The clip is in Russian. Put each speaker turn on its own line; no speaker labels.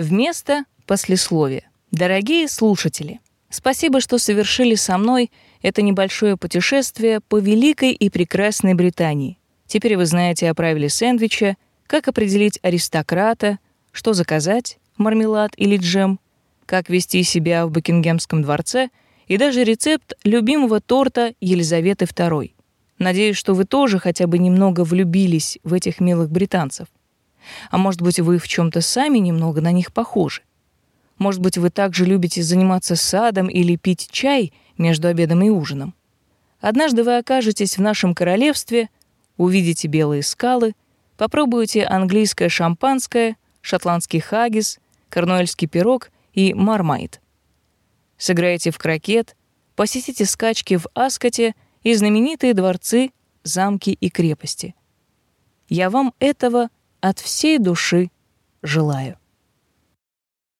Вместо послесловия. Дорогие слушатели, спасибо, что совершили со мной это небольшое путешествие по великой и прекрасной Британии. Теперь вы знаете о правиле сэндвича, как определить аристократа, что заказать, мармелад или джем, как вести себя в Букингемском дворце и даже рецепт любимого торта Елизаветы II. Надеюсь, что вы тоже хотя бы немного влюбились в этих милых британцев. А может быть, вы в чем то сами немного на них похожи. Может быть, вы также любите заниматься садом или пить чай между обедом и ужином. Однажды вы окажетесь в нашем королевстве, увидите белые скалы, попробуете английское шампанское, шотландский хагис, корнуэльский пирог и мармайт. Сыграете в крокет, посетите скачки в Аскоте и знаменитые дворцы, замки и крепости. Я вам этого от всей души желаю.